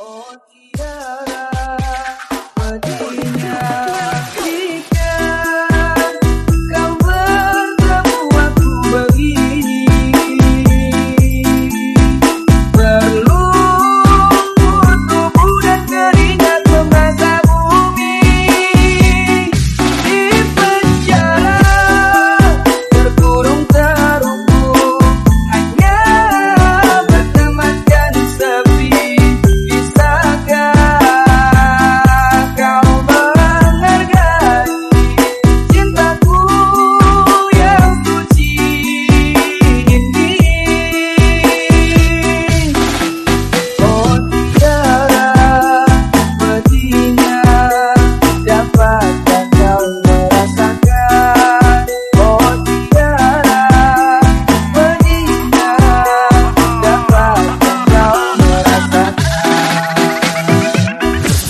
Oh, yeah.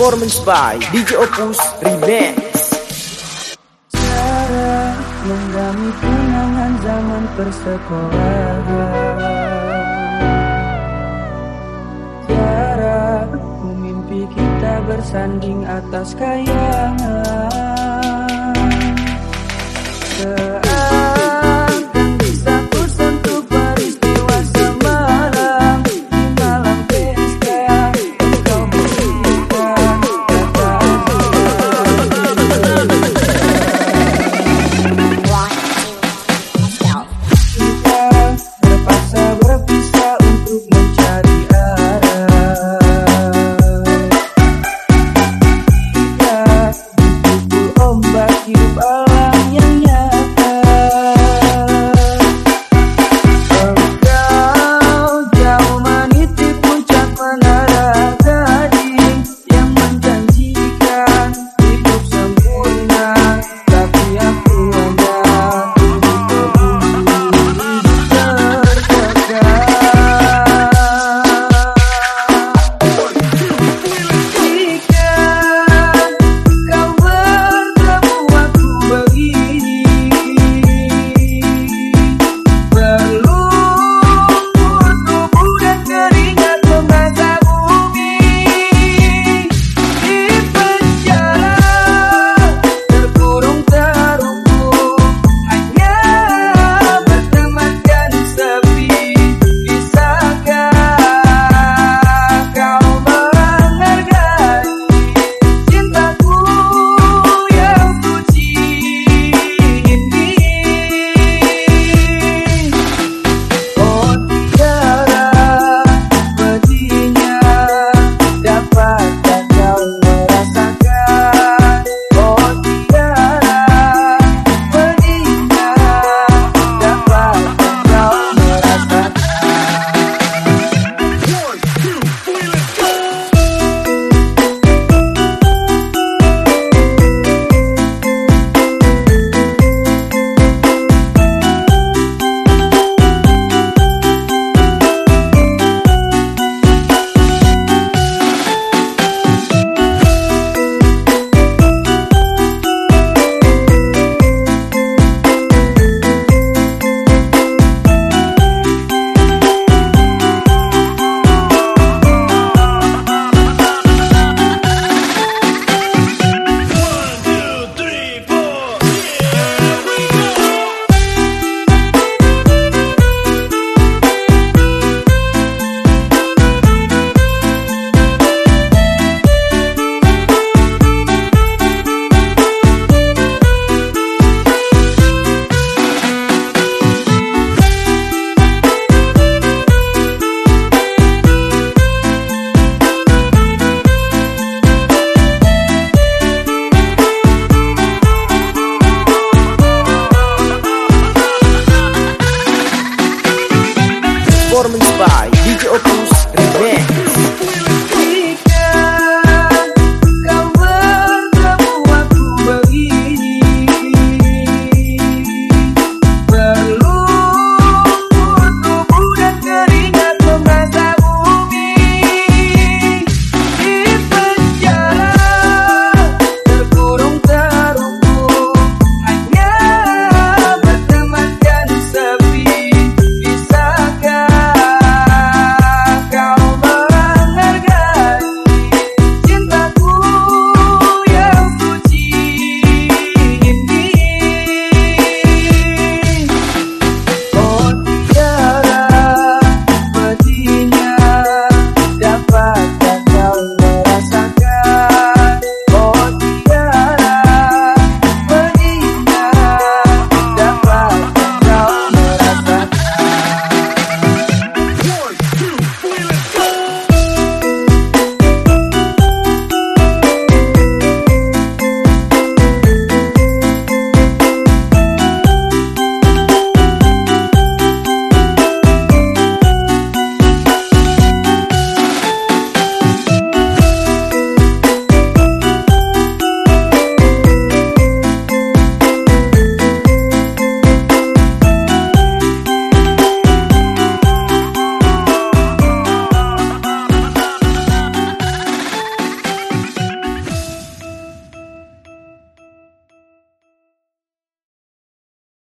Performance by DJ Opus Remix. Cara menggami kenangan zaman persekolahan Cara mimpi kita bersanding atas kayangan